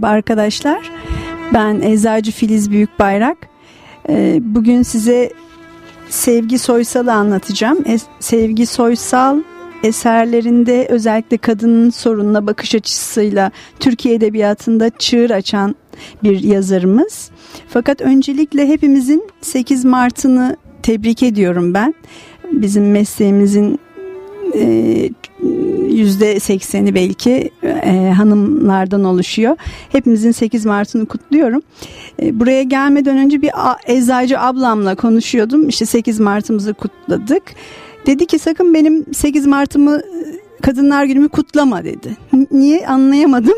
Merhaba arkadaşlar. Ben Eczacı Filiz Büyükbayrak. Ee, bugün size Sevgi Soysal'ı anlatacağım. Sevgi Soysal eserlerinde özellikle kadının sorununa bakış açısıyla Türkiye Edebiyatı'nda çığır açan bir yazarımız. Fakat öncelikle hepimizin 8 Mart'ını tebrik ediyorum ben. Bizim mesleğimizin e, yüzde sekseni belki e, hanımlardan oluşuyor. Hepimizin 8 Mart'ını kutluyorum. E, buraya gelmeden önce bir eczacı ablamla konuşuyordum. İşte 8 Mart'ımızı kutladık. Dedi ki sakın benim 8 Mart'ımı Kadınlar Günü'mü kutlama dedi. Niye anlayamadım.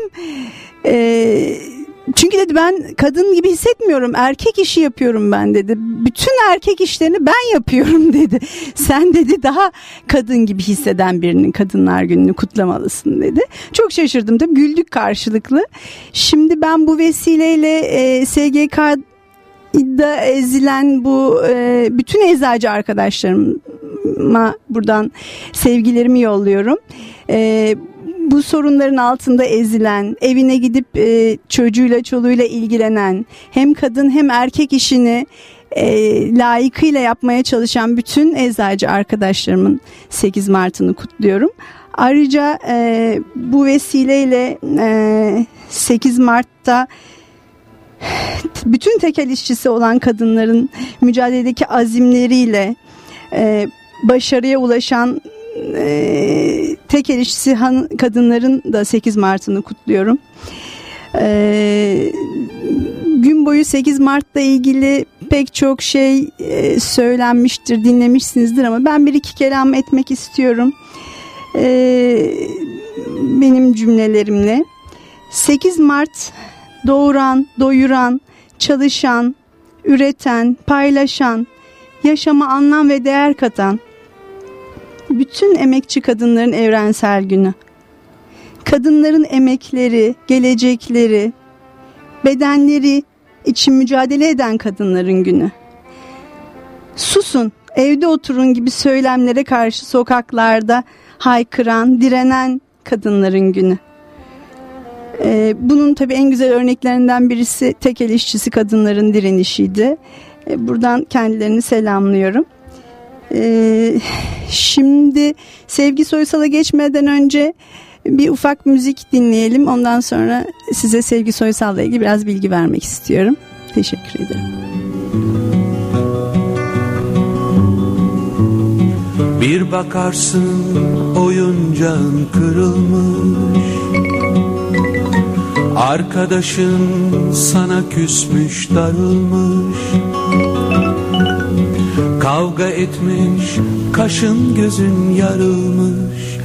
Eee çünkü dedi ben kadın gibi hissetmiyorum. Erkek işi yapıyorum ben dedi. Bütün erkek işlerini ben yapıyorum dedi. Sen dedi daha kadın gibi hisseden birinin Kadınlar Günü'nü kutlamalısın dedi. Çok şaşırdım tabii güldük karşılıklı. Şimdi ben bu vesileyle e, SGK iddia ezilen bu e, bütün eczacı arkadaşlarıma buradan sevgilerimi yolluyorum. E, bu sorunların altında ezilen, evine gidip e, çocuğuyla çoluğuyla ilgilenen, hem kadın hem erkek işini e, layıkıyla yapmaya çalışan bütün eczacı arkadaşlarımın 8 Mart'ını kutluyorum. Ayrıca e, bu vesileyle e, 8 Mart'ta bütün tekel işçisi olan kadınların mücadeledeki azimleriyle e, başarıya ulaşan e, tek erişisi han, kadınların da 8 Mart'ını kutluyorum. E, gün boyu 8 Mart'la ilgili pek çok şey e, söylenmiştir, dinlemişsinizdir ama ben bir iki kelam etmek istiyorum. E, benim cümlelerimle. 8 Mart doğuran, doyuran, çalışan, üreten, paylaşan, yaşama anlam ve değer katan, bütün emekçi kadınların evrensel günü. Kadınların emekleri, gelecekleri, bedenleri için mücadele eden kadınların günü. Susun, evde oturun gibi söylemlere karşı sokaklarda haykıran, direnen kadınların günü. Ee, bunun tabii en güzel örneklerinden birisi tekel işçisi kadınların direnişiydi. Ee, buradan kendilerini selamlıyorum. Ee, şimdi Sevgi Soysal'a geçmeden önce bir ufak müzik dinleyelim. Ondan sonra size Sevgi Soysal'la ilgili biraz bilgi vermek istiyorum. Teşekkür ederim. Bir bakarsın oyuncağın kırılmış Arkadaşın sana küsmüş darılmış Kavga etmiş, kaşın gözün yarılmış.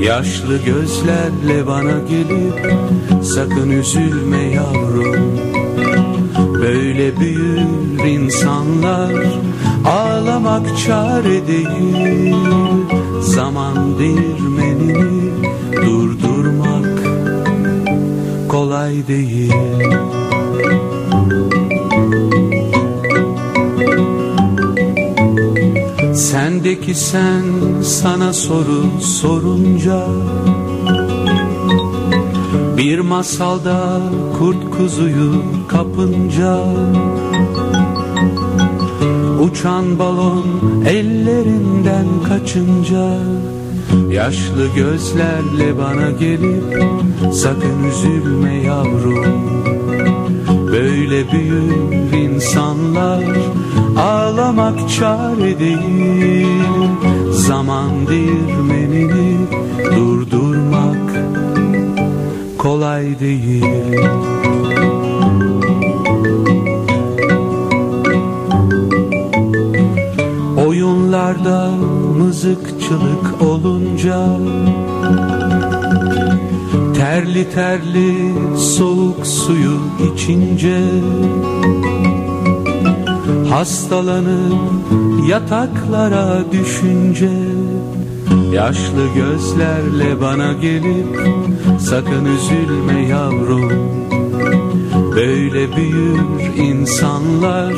Yaşlı gözlerle bana gelip Sakın üzülme yavrum. Böyle büyür insanlar Ağlamak çare değil. Zaman değirmenini durdurmak kolay değil Sendeki sen sana soru sorunca Bir masalda kurt kuzuyu kapınca Uçan balon ellerinden kaçınca Yaşlı gözlerle bana gelip Sakın üzülme yavrum Böyle büyür insanlar Ağlamak çare değil. Zaman değirmenini durdurmak kolay değil. Oyunlarda mızıkçılık olunca Terli terli soğuk suyu içince Hastalanıp yataklara düşünce Yaşlı gözlerle bana gelip Sakın üzülme yavrum Böyle büyür insanlar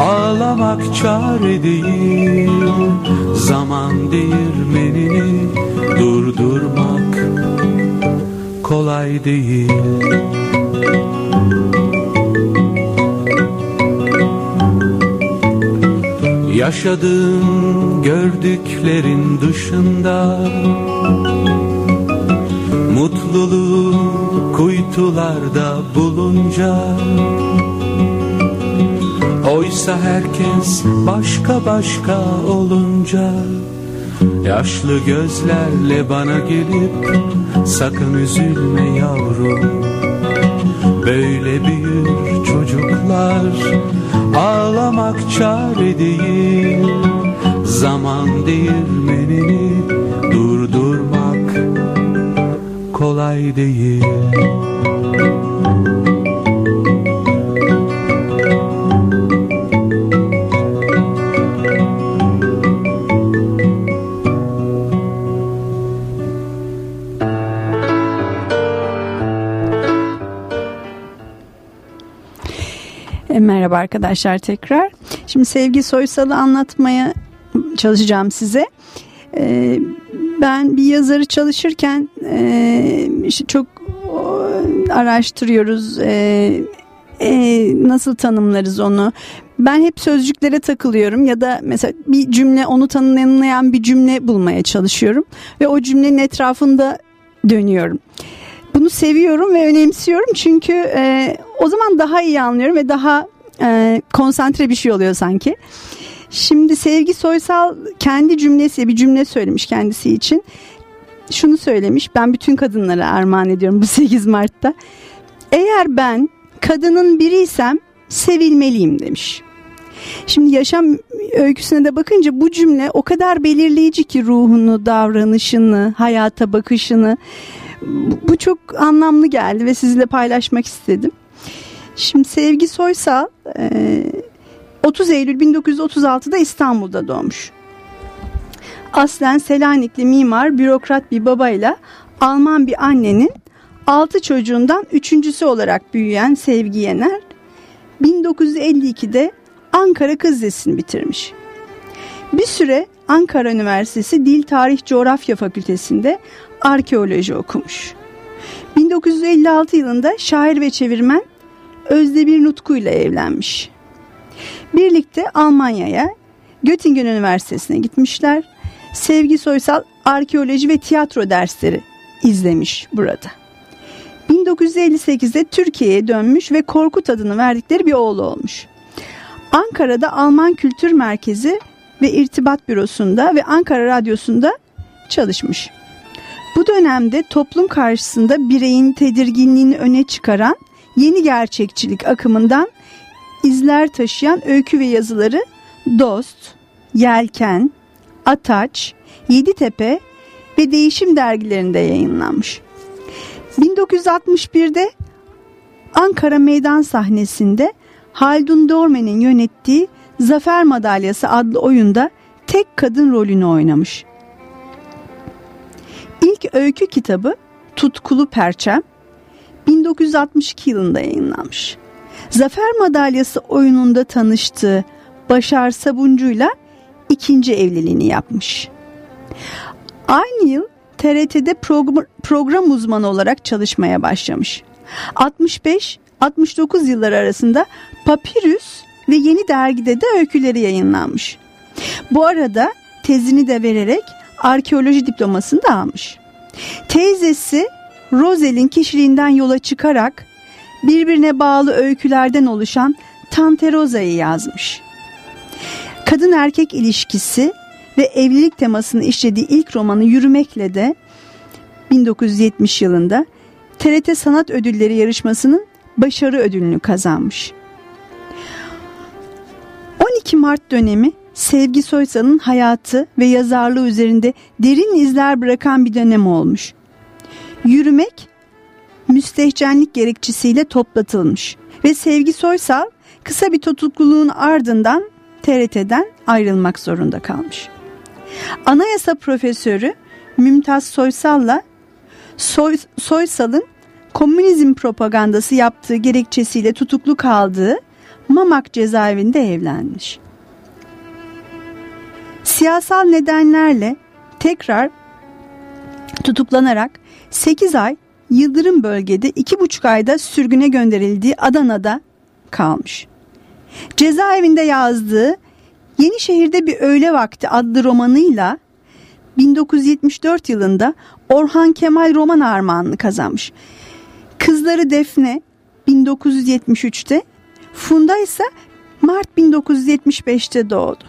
Ağlamak çare değil. Zaman değirmenini durdurmak kolay değil Yaşadığım gördüklerin dışında Mutluluğu kuytularda bulunca Oysa herkes başka başka olunca Yaşlı gözlerle bana gelip Sakın üzülme yavrum Böyle büyür çocuklar Ağlamak çare değil Zaman değirmenini durdurmak kolay değil merhaba arkadaşlar tekrar. Şimdi Sevgi Soysal'ı anlatmaya çalışacağım size. E, ben bir yazarı çalışırken e, çok araştırıyoruz. nasıl tanımlarız onu? Ben hep sözcüklere takılıyorum ya da mesela bir cümle onu tanımlayan bir cümle bulmaya çalışıyorum ve o cümlenin etrafında dönüyorum bunu seviyorum ve önemsiyorum çünkü e, o zaman daha iyi anlıyorum ve daha e, konsantre bir şey oluyor sanki. Şimdi Sevgi Soysal kendi cümlesi bir cümle söylemiş kendisi için. Şunu söylemiş ben bütün kadınlara armağan ediyorum bu 8 Mart'ta. Eğer ben kadının biriysem sevilmeliyim demiş. Şimdi yaşam öyküsüne de bakınca bu cümle o kadar belirleyici ki ruhunu, davranışını, hayata bakışını bu çok anlamlı geldi ve sizinle paylaşmak istedim. Şimdi Sevgi Soysal 30 Eylül 1936'da İstanbul'da doğmuş. Aslen Selanikli mimar, bürokrat bir babayla Alman bir annenin altı çocuğundan üçüncüsü olarak büyüyen Sevgi Yener 1952'de Ankara Kız Lisesi'ni bitirmiş. Bir süre Ankara Üniversitesi Dil Tarih Coğrafya Fakültesi'nde arkeoloji okumuş. 1956 yılında şair ve çevirmen Özdemir Nutku ile evlenmiş. Birlikte Almanya'ya Göttingen Üniversitesi'ne gitmişler. Sevgi Soysal arkeoloji ve tiyatro dersleri izlemiş burada. 1958'de Türkiye'ye dönmüş ve Korkut adını verdikleri bir oğlu olmuş. Ankara'da Alman Kültür Merkezi ve İrtibat Bürosu'nda ve Ankara Radyosu'nda çalışmış. Bu dönemde toplum karşısında bireyin tedirginliğini öne çıkaran yeni gerçekçilik akımından izler taşıyan öykü ve yazıları Dost, Yelken, Ataç, Yeditepe ve Değişim dergilerinde yayınlanmış. 1961'de Ankara Meydan sahnesinde Haldun Dorme'nin yönettiği Zafer Madalyası adlı oyunda tek kadın rolünü oynamış. İlk öykü kitabı Tutkulu Perçem 1962 yılında yayınlanmış. Zafer Madalyası oyununda tanıştığı Başar Sabuncu'yla ikinci evliliğini yapmış. Aynı yıl TRT'de program, uzmanı olarak çalışmaya başlamış. 65-69 yıllar arasında Papyrus ve Yeni Dergi'de de öyküleri yayınlanmış. Bu arada tezini de vererek arkeoloji diplomasını da almış. Teyzesi Rosel'in kişiliğinden yola çıkarak birbirine bağlı öykülerden oluşan Tante Rosa'yı yazmış. Kadın erkek ilişkisi ve evlilik temasını işlediği ilk romanı Yürümekle de 1970 yılında TRT Sanat Ödülleri yarışmasının başarı ödülünü kazanmış. 12 Mart dönemi Sevgi Soysal'ın hayatı ve yazarlığı üzerinde derin izler bırakan bir dönem olmuş. Yürümek müstehcenlik gerekçesiyle toplatılmış ve Sevgi Soysal kısa bir tutukluluğun ardından TRT'den ayrılmak zorunda kalmış. Anayasa profesörü Mümtaz Soysal'la Soy, Soysal'ın komünizm propagandası yaptığı gerekçesiyle tutuklu kaldığı Mamak cezaevinde evlenmiş siyasal nedenlerle tekrar tutuklanarak 8 ay Yıldırım bölgede 2,5 ayda sürgüne gönderildiği Adana'da kalmış. Cezaevinde yazdığı Yenişehir'de bir öğle vakti adlı romanıyla 1974 yılında Orhan Kemal roman armağanını kazanmış. Kızları Defne 1973'te, Funda ise Mart 1975'te doğdu.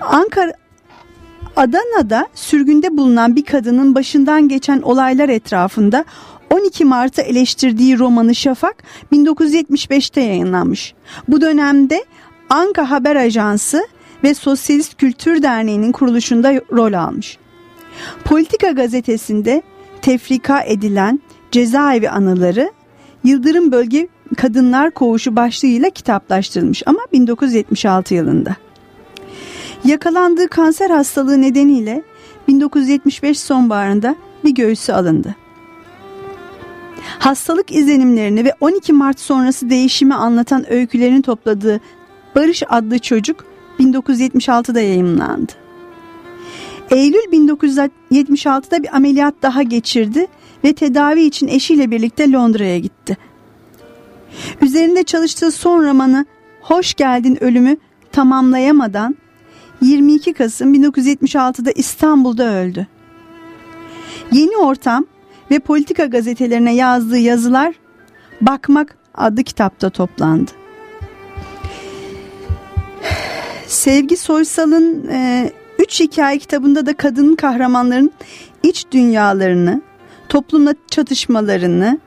Ankara Adana'da sürgünde bulunan bir kadının başından geçen olaylar etrafında 12 Mart'ı eleştirdiği romanı Şafak 1975'te yayınlanmış. Bu dönemde Anka Haber Ajansı ve Sosyalist Kültür Derneği'nin kuruluşunda rol almış. Politika gazetesinde tefrika edilen cezaevi anıları Yıldırım Bölge Kadınlar Koğuşu başlığıyla kitaplaştırılmış ama 1976 yılında. Yakalandığı kanser hastalığı nedeniyle 1975 sonbaharında bir göğsü alındı. Hastalık izlenimlerini ve 12 Mart sonrası değişimi anlatan öykülerini topladığı Barış adlı çocuk 1976'da yayınlandı. Eylül 1976'da bir ameliyat daha geçirdi ve tedavi için eşiyle birlikte Londra'ya gitti. Üzerinde çalıştığı son romanı Hoş Geldin Ölümü tamamlayamadan 22 Kasım 1976'da İstanbul'da öldü. Yeni Ortam ve Politika gazetelerine yazdığı yazılar Bakmak adlı kitapta toplandı. Sevgi Soysal'ın e, Üç Hikaye kitabında da kadının kahramanların iç dünyalarını, toplumla çatışmalarını,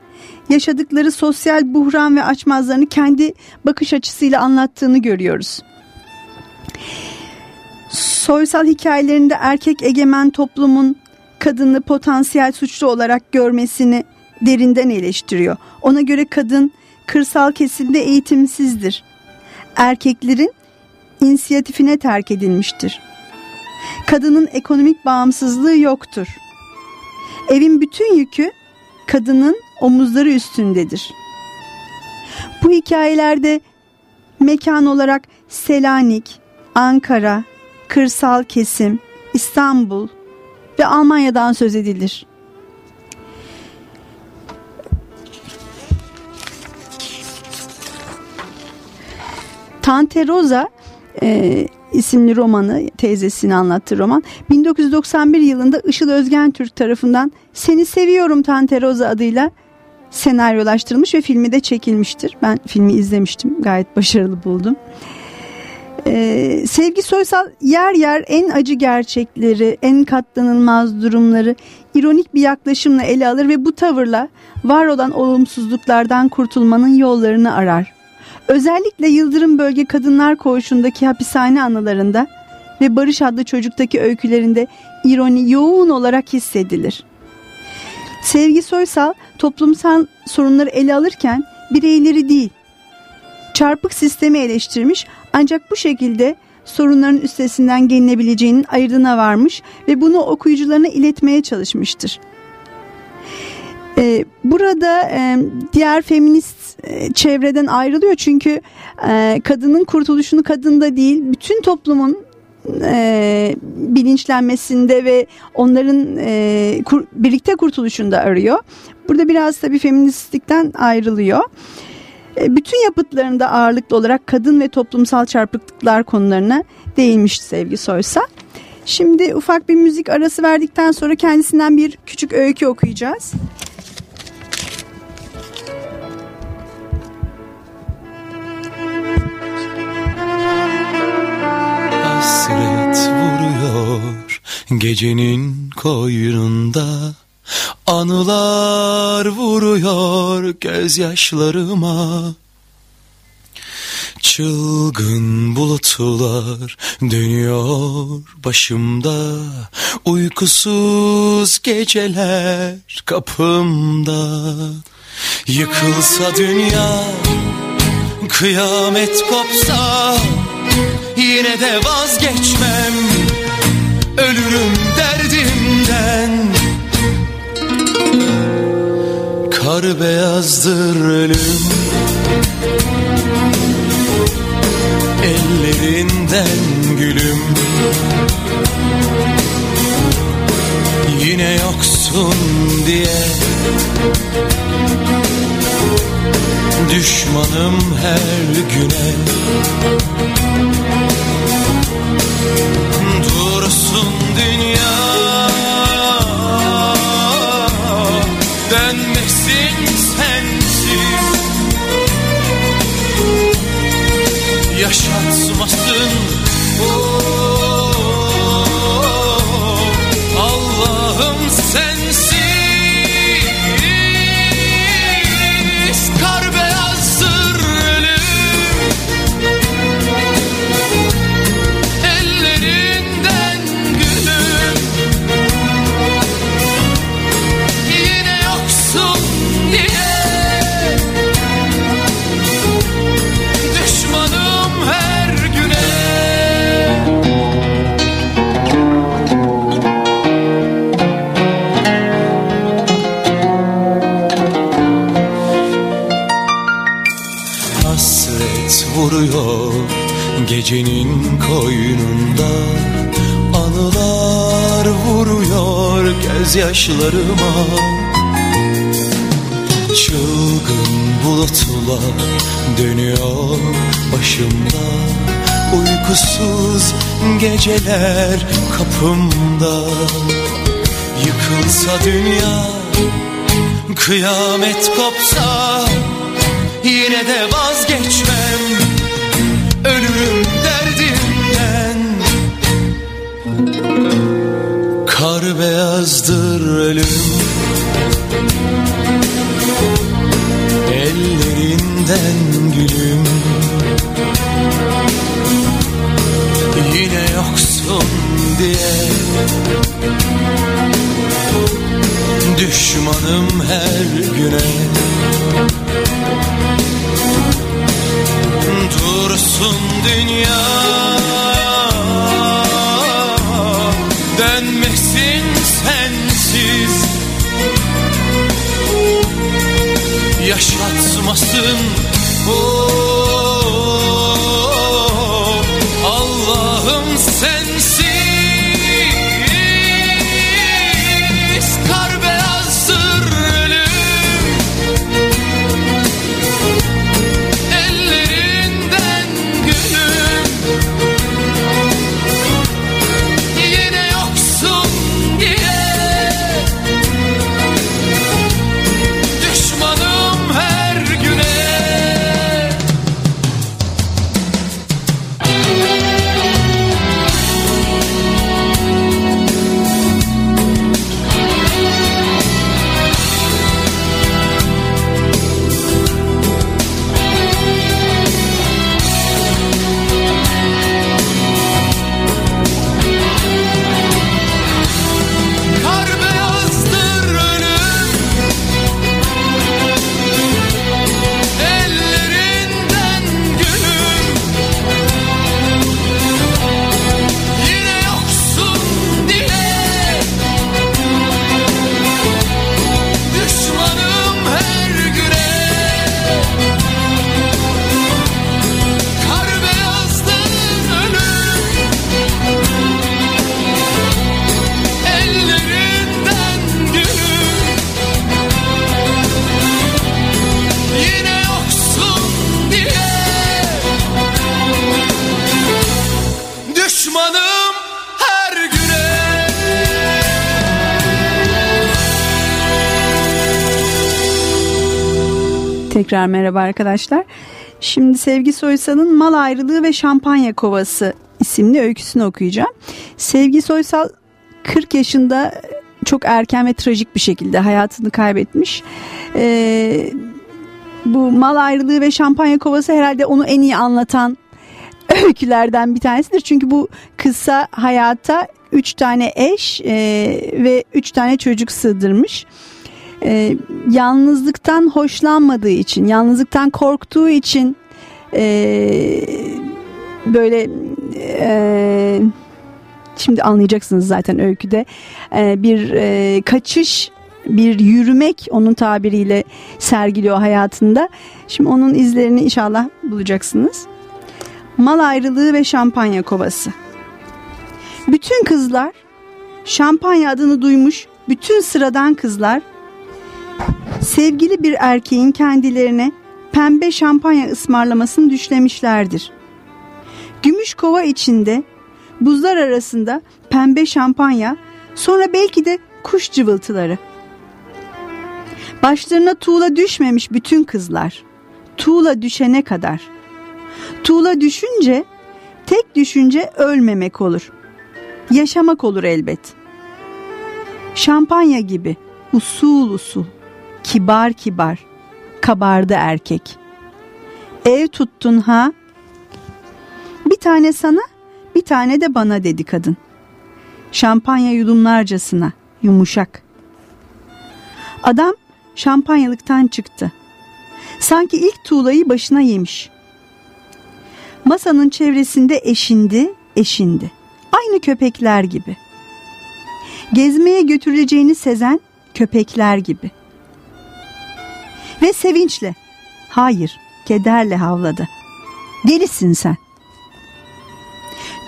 yaşadıkları sosyal buhran ve açmazlarını kendi bakış açısıyla anlattığını görüyoruz. Soysal hikayelerinde erkek egemen toplumun kadını potansiyel suçlu olarak görmesini derinden eleştiriyor. Ona göre kadın kırsal kesimde eğitimsizdir. Erkeklerin inisiyatifine terk edilmiştir. Kadının ekonomik bağımsızlığı yoktur. Evin bütün yükü kadının omuzları üstündedir. Bu hikayelerde mekan olarak Selanik, Ankara, kırsal kesim, İstanbul ve Almanya'dan söz edilir. Tante Rosa e, isimli romanı teyzesini anlattığı roman 1991 yılında Işıl Özgen Türk tarafından Seni Seviyorum Tante Rosa adıyla senaryolaştırılmış ve filmi de çekilmiştir. Ben filmi izlemiştim gayet başarılı buldum. Ee, Sevgi Soysal yer yer en acı gerçekleri, en katlanılmaz durumları ironik bir yaklaşımla ele alır ve bu tavırla var olan olumsuzluklardan kurtulmanın yollarını arar. Özellikle Yıldırım Bölge Kadınlar Koğuşu'ndaki hapishane anılarında ve Barış adlı çocuktaki öykülerinde ironi yoğun olarak hissedilir. Sevgi Soysal toplumsal sorunları ele alırken bireyleri değil, çarpık sistemi eleştirmiş ancak bu şekilde sorunların üstesinden gelinebileceğinin ayırdına varmış ve bunu okuyucularına iletmeye çalışmıştır. Ee, burada e, diğer feminist e, çevreden ayrılıyor çünkü e, kadının kurtuluşunu kadında değil bütün toplumun bilinçlenmesinde ve onların birlikte kurtuluşunda arıyor. Burada biraz tabii feministlikten ayrılıyor. Bütün yapıtlarında ağırlıklı olarak kadın ve toplumsal çarpıklıklar konularına değinmiş Sevgi Soysa. Şimdi ufak bir müzik arası verdikten sonra kendisinden bir küçük öykü okuyacağız. Hasret vuruyor gecenin koyununda Anılar vuruyor gözyaşlarıma. Çılgın bulutlar dönüyor başımda. Uykusuz geceler kapımda. Yıkılsa dünya kıyamet kopsa Yine de vazgeçmem Kar beyazdır ölüm Ellerinden gülüm. Yine yoksun diye. Düşmanım her güne hasret vuruyor Gecenin koynunda. Anılar vuruyor gözyaşlarıma. Çılgın bulutlar dönüyor başımda. Uykusuz geceler kapımda. Yıkılsa dünya, kıyamet kopsa Yine de vazgeçmem. Ölürüm derdimden Kar beyazdır ölüm. Ellerinden gülüm. Yine yoksun diye. Düşmanım her güne Dursun dünya Tekrar merhaba arkadaşlar. Şimdi Sevgi Soysal'ın Mal Ayrılığı ve Şampanya Kovası isimli öyküsünü okuyacağım. Sevgi Soysal 40 yaşında çok erken ve trajik bir şekilde hayatını kaybetmiş. Ee, bu mal ayrılığı ve şampanya kovası herhalde onu en iyi anlatan öykülerden bir tanesidir. Çünkü bu kısa hayata 3 tane eş e, ve 3 tane çocuk sığdırmış e, yalnızlıktan hoşlanmadığı için, yalnızlıktan korktuğu için e, böyle e, şimdi anlayacaksınız zaten öyküde e, bir e, kaçış bir yürümek onun tabiriyle sergiliyor hayatında. Şimdi onun izlerini inşallah bulacaksınız. Mal ayrılığı ve şampanya kovası. Bütün kızlar şampanya adını duymuş bütün sıradan kızlar sevgili bir erkeğin kendilerine pembe şampanya ısmarlamasını düşlemişlerdir. Gümüş kova içinde buzlar arasında pembe şampanya sonra belki de kuş cıvıltıları. Başlarına tuğla düşmemiş bütün kızlar. Tuğla düşene kadar. Tuğla düşünce tek düşünce ölmemek olur. Yaşamak olur elbet. Şampanya gibi usul usul kibar kibar kabardı erkek. Ev tuttun ha? Bir tane sana, bir tane de bana dedi kadın. Şampanya yudumlarcasına, yumuşak. Adam şampanyalıktan çıktı. Sanki ilk tuğlayı başına yemiş. Masanın çevresinde eşindi, eşindi. Aynı köpekler gibi. Gezmeye götürüleceğini sezen köpekler gibi.'' Ve sevinçle, hayır kederle havladı. Delisin sen.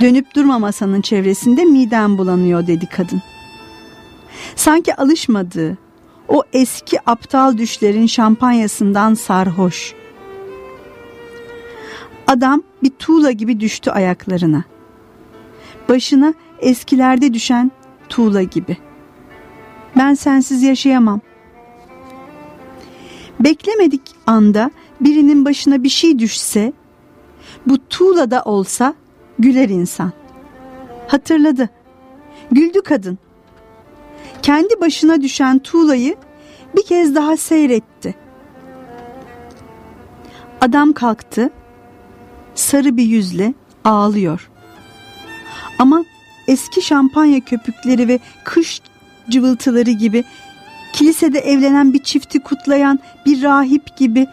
Dönüp durma masanın çevresinde midem bulanıyor dedi kadın. Sanki alışmadığı o eski aptal düşlerin şampanyasından sarhoş. Adam bir tuğla gibi düştü ayaklarına. Başına eskilerde düşen tuğla gibi. Ben sensiz yaşayamam. Beklemedik anda birinin başına bir şey düşse, bu tuğla da olsa güler insan. Hatırladı. Güldü kadın. Kendi başına düşen tuğlayı bir kez daha seyretti. Adam kalktı. Sarı bir yüzle ağlıyor. Ama eski şampanya köpükleri ve kış cıvıltıları gibi kilisede evlenen bir çifti kutlayan bir rahip gibi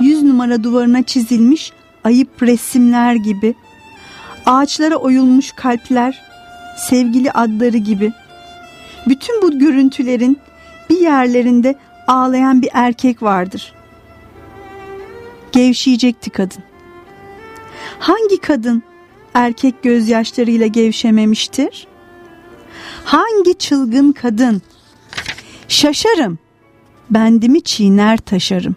yüz numara duvarına çizilmiş ayıp resimler gibi ağaçlara oyulmuş kalpler sevgili adları gibi bütün bu görüntülerin bir yerlerinde ağlayan bir erkek vardır. Gevşeyecekti kadın. Hangi kadın erkek gözyaşlarıyla gevşememiştir? Hangi çılgın kadın? Şaşarım. Bendimi çiğner taşarım.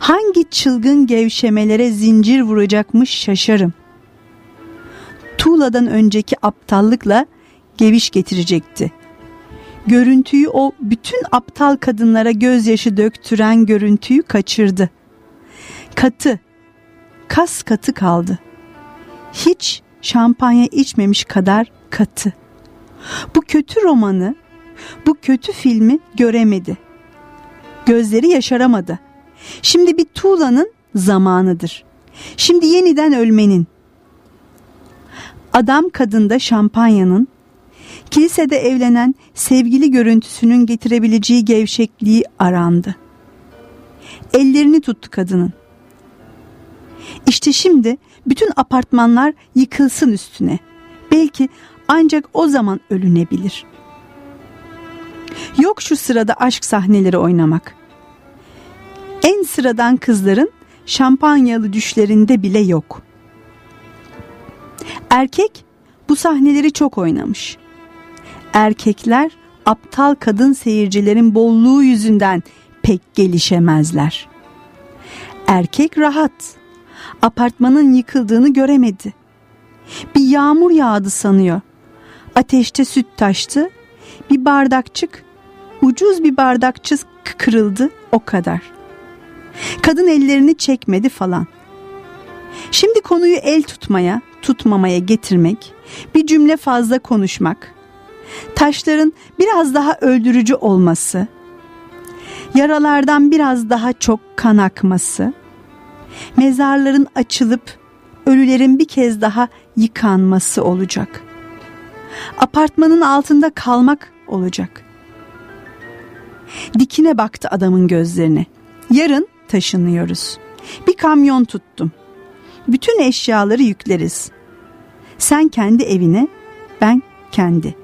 Hangi çılgın gevşemelere zincir vuracakmış şaşarım. Tuğla'dan önceki aptallıkla geviş getirecekti. Görüntüyü o bütün aptal kadınlara gözyaşı döktüren görüntüyü kaçırdı. Katı, kas katı kaldı. Hiç şampanya içmemiş kadar katı. Bu kötü romanı, bu kötü filmi göremedi. Gözleri yaşaramadı. Şimdi bir tuğlanın zamanıdır. Şimdi yeniden ölmenin. Adam kadında şampanyanın, kilisede evlenen sevgili görüntüsünün getirebileceği gevşekliği arandı. Ellerini tuttu kadının. İşte şimdi bütün apartmanlar yıkılsın üstüne. Belki ancak o zaman ölünebilir. Yok şu sırada aşk sahneleri oynamak. En sıradan kızların şampanyalı düşlerinde bile yok. Erkek bu sahneleri çok oynamış. Erkekler aptal kadın seyircilerin bolluğu yüzünden pek gelişemezler. Erkek rahat. Apartmanın yıkıldığını göremedi. Bir yağmur yağdı sanıyor. Ateşte süt taştı. Bir bardakçık, ucuz bir bardakçık kırıldı o kadar. Kadın ellerini çekmedi falan. Şimdi konuyu el tutmaya, tutmamaya getirmek, bir cümle fazla konuşmak, taşların biraz daha öldürücü olması, yaralardan biraz daha çok kan akması, mezarların açılıp ölülerin bir kez daha yıkanması olacak. Apartmanın altında kalmak olacak. Dikine baktı adamın gözlerine. Yarın taşınıyoruz. Bir kamyon tuttum. Bütün eşyaları yükleriz. Sen kendi evine, ben kendi.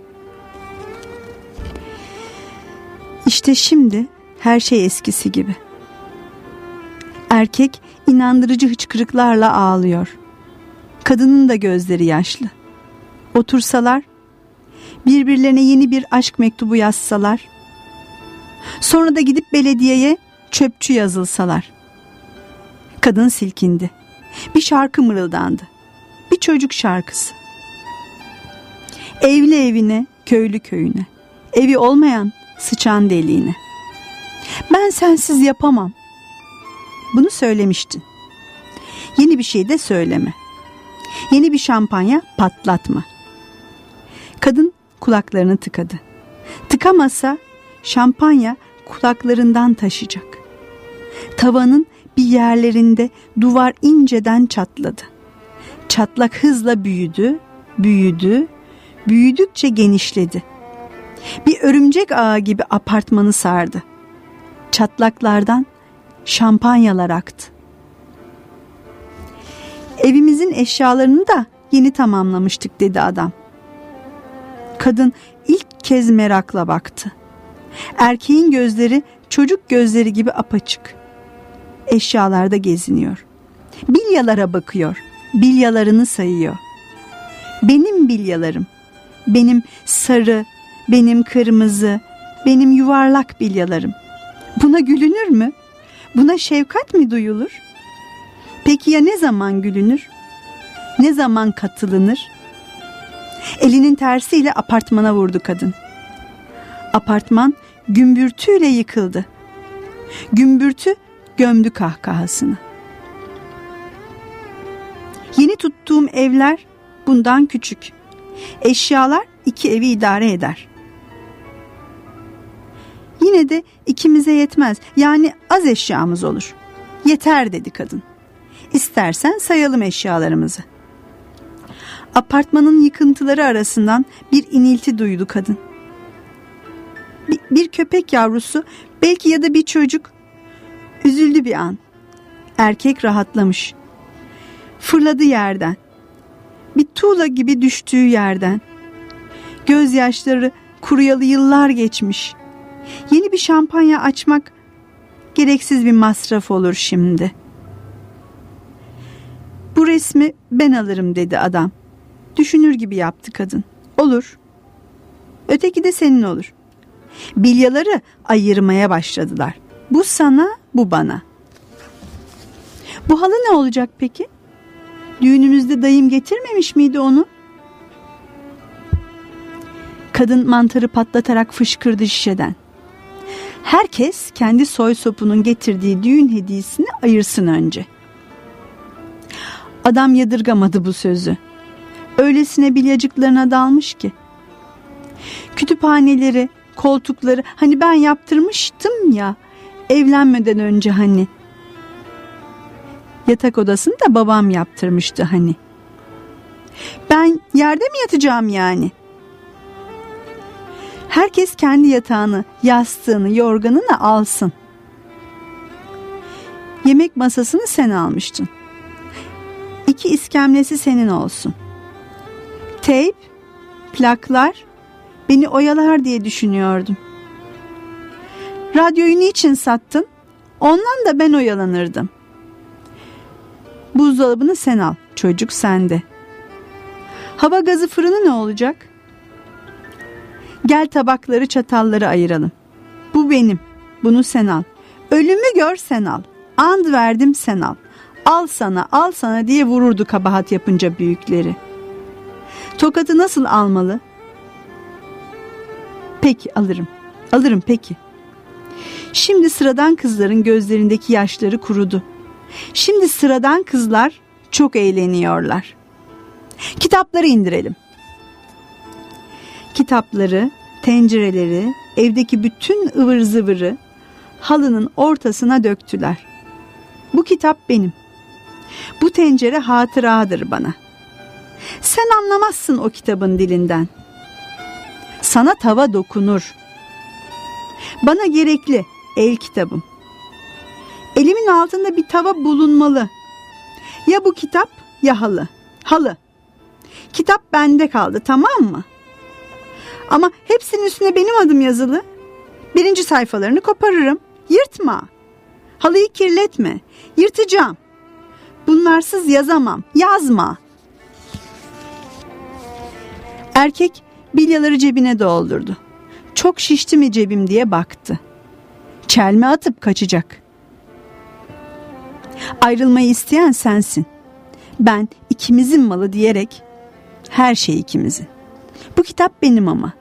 İşte şimdi her şey eskisi gibi. Erkek inandırıcı hıçkırıklarla ağlıyor. Kadının da gözleri yaşlı. Otursalar, birbirlerine yeni bir aşk mektubu yazsalar, sonra da gidip belediyeye çöpçü yazılsalar. Kadın silkindi. Bir şarkı mırıldandı. Bir çocuk şarkısı. Evli evine, köylü köyüne. Evi olmayan sıçan deliğine. Ben sensiz yapamam. Bunu söylemiştin. Yeni bir şey de söyleme. Yeni bir şampanya patlatma. Kadın kulaklarını tıkadı. Tıkamasa şampanya kulaklarından taşacak. Tavanın bir yerlerinde duvar inceden çatladı. Çatlak hızla büyüdü, büyüdü, büyüdükçe genişledi. Bir örümcek ağı gibi apartmanı sardı. Çatlaklardan şampanyalar aktı. Evimizin eşyalarını da yeni tamamlamıştık dedi adam. Kadın ilk kez merakla baktı. Erkeğin gözleri çocuk gözleri gibi apaçık. Eşyalarda geziniyor. Bilyalara bakıyor. Bilyalarını sayıyor. Benim bilyalarım. Benim sarı, benim kırmızı, benim yuvarlak bilyalarım. Buna gülünür mü? Buna şefkat mi duyulur? Peki ya ne zaman gülünür? Ne zaman katılınır? Elinin tersiyle apartmana vurdu kadın. Apartman gümbürtüyle yıkıldı. Gümbürtü gömdü kahkahasını. Yeni tuttuğum evler bundan küçük. Eşyalar iki evi idare eder. Yine de ikimize yetmez. Yani az eşyamız olur. Yeter dedi kadın. İstersen sayalım eşyalarımızı. Apartmanın yıkıntıları arasından bir inilti duydu kadın. Bir, köpek yavrusu belki ya da bir çocuk üzüldü bir an. Erkek rahatlamış. Fırladı yerden. Bir tuğla gibi düştüğü yerden. Gözyaşları kuruyalı yıllar geçmiş. Yeni bir şampanya açmak gereksiz bir masraf olur şimdi. Bu resmi ben alırım dedi adam. Düşünür gibi yaptı kadın. Olur. Öteki de senin olur. Bilyaları ayırmaya başladılar. Bu sana, bu bana. Bu halı ne olacak peki? Düğününüzde dayım getirmemiş miydi onu? Kadın mantarı patlatarak fışkırdı şişeden. Herkes kendi soy sopunun getirdiği düğün hediyesini ayırsın önce. Adam yadırgamadı bu sözü. Öylesine bilyacıklarına dalmış ki. Kütüphaneleri, koltukları hani ben yaptırmıştım ya evlenmeden önce hani. Yatak odasını da babam yaptırmıştı hani. Ben yerde mi yatacağım yani? Herkes kendi yatağını, yastığını, yorganını alsın. Yemek masasını sen almıştın. İki iskemlesi senin olsun. Teyp, plaklar beni oyalar diye düşünüyordum. Radyoyu niçin sattın? Ondan da ben oyalanırdım. Buzdolabını sen al, çocuk sende. Hava gazı fırını ne olacak? Gel tabakları çatalları ayıralım. Bu benim, bunu sen al. Ölümü gör sen al. And verdim sen al. Al sana, al sana diye vururdu kabahat yapınca büyükleri. Tokatı nasıl almalı? Peki alırım. Alırım peki. Şimdi sıradan kızların gözlerindeki yaşları kurudu. Şimdi sıradan kızlar çok eğleniyorlar. Kitapları indirelim. Kitapları, tencereleri, evdeki bütün ıvır zıvırı halının ortasına döktüler. Bu kitap benim. Bu tencere hatıradır bana. Sen anlamazsın o kitabın dilinden. Sana tava dokunur. Bana gerekli el kitabım. Elimin altında bir tava bulunmalı. Ya bu kitap ya halı. Halı. Kitap bende kaldı tamam mı? Ama hepsinin üstüne benim adım yazılı. Birinci sayfalarını koparırım. Yırtma. Halıyı kirletme. Yırtacağım. Bunlarsız yazamam. Yazma. Erkek bilyaları cebine doldurdu. Çok şişti mi cebim diye baktı. Çelme atıp kaçacak. Ayrılmayı isteyen sensin. Ben ikimizin malı diyerek her şey ikimizin. Bu kitap benim ama.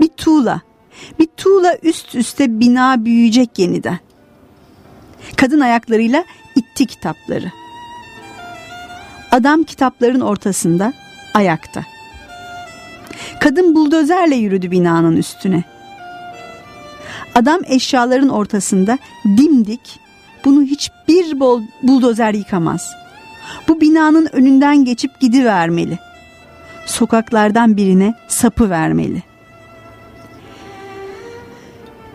Bir tuğla, bir tuğla üst üste bina büyüyecek yeniden. Kadın ayaklarıyla itti kitapları. Adam kitapların ortasında, ayakta. Kadın buldozerle yürüdü binanın üstüne. Adam eşyaların ortasında dimdik, bunu hiçbir bol buldozer yıkamaz. Bu binanın önünden geçip gidivermeli. Sokaklardan birine sapı vermeli.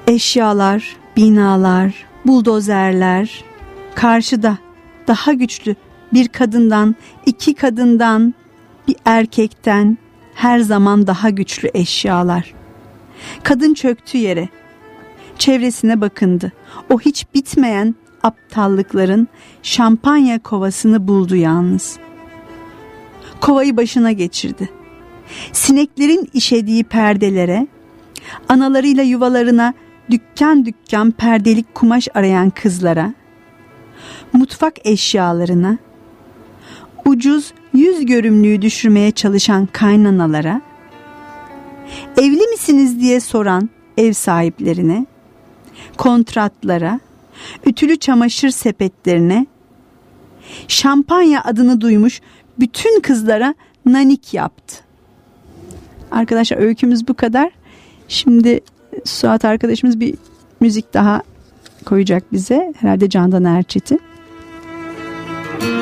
Eşyalar, binalar, buldozerler karşıda daha güçlü bir kadından, iki kadından, bir erkekten her zaman daha güçlü eşyalar. Kadın çöktü yere. Çevresine bakındı. O hiç bitmeyen aptallıkların şampanya kovasını buldu yalnız. Kovayı başına geçirdi. Sineklerin işediği perdelere, analarıyla yuvalarına dükkan dükkan perdelik kumaş arayan kızlara, mutfak eşyalarına, ucuz yüz görümlüğü düşürmeye çalışan kaynanalara, evli misiniz diye soran ev sahiplerine, kontratlara, ütülü çamaşır sepetlerine, şampanya adını duymuş bütün kızlara nanik yaptı. Arkadaşlar öykümüz bu kadar. Şimdi Suat arkadaşımız bir müzik daha koyacak bize. Herhalde Candan Erçetin. Müzik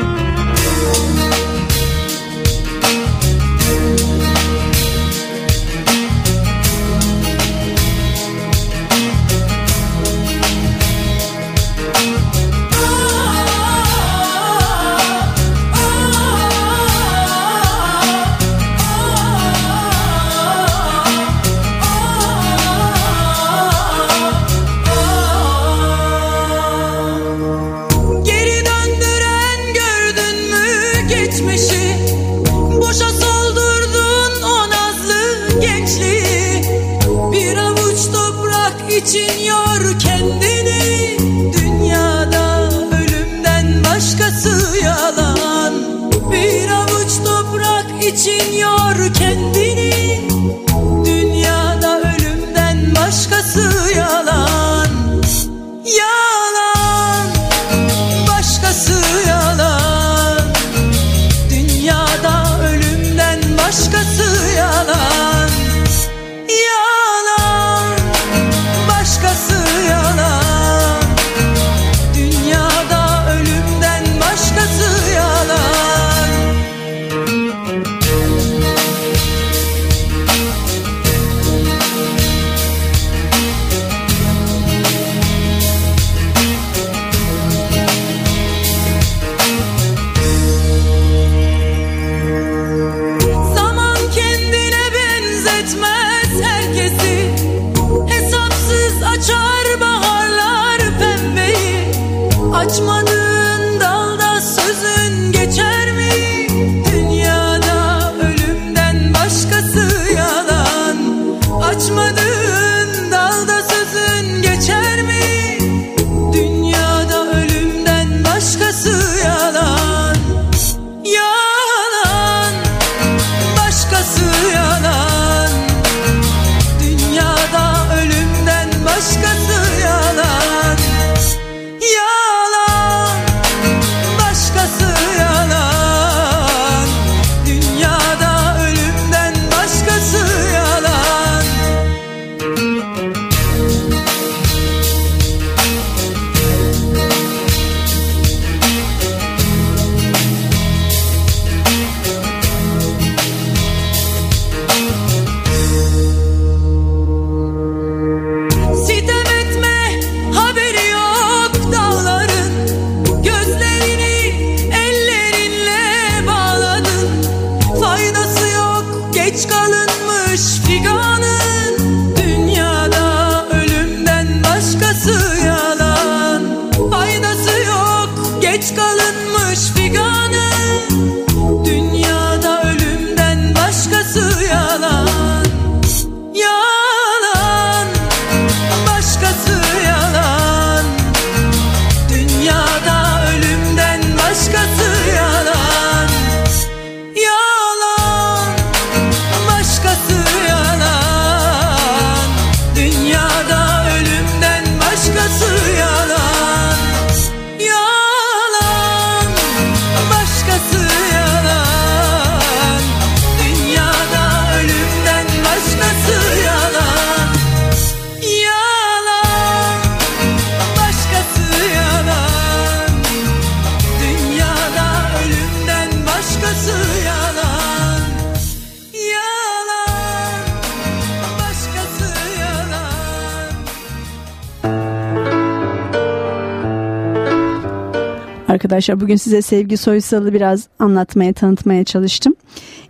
Arkadaşlar bugün size Sevgi Soysal'ı biraz anlatmaya, tanıtmaya çalıştım.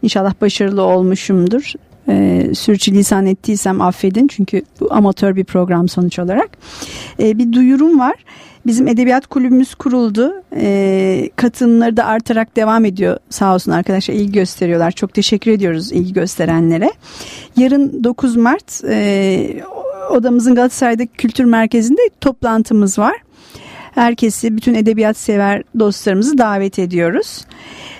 İnşallah başarılı olmuşumdur. Ee, sürçülisan ettiysem affedin çünkü bu amatör bir program sonuç olarak. Ee, bir duyurum var. Bizim edebiyat kulübümüz kuruldu. Ee, katılımları da artarak devam ediyor sağ olsun arkadaşlar ilgi gösteriyorlar. Çok teşekkür ediyoruz ilgi gösterenlere. Yarın 9 Mart e, odamızın Galatasaray'daki kültür merkezinde toplantımız var. Herkesi, bütün edebiyat sever dostlarımızı davet ediyoruz.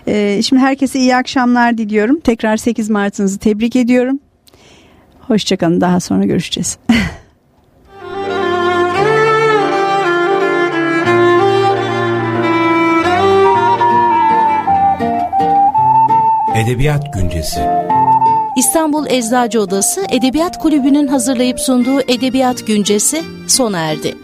E, şimdi herkese iyi akşamlar diliyorum. Tekrar 8 Mart'ınızı tebrik ediyorum. Hoşçakalın. Daha sonra görüşeceğiz. Edebiyat Güncesi İstanbul Eczacı Odası Edebiyat Kulübü'nün hazırlayıp sunduğu Edebiyat Güncesi sona erdi.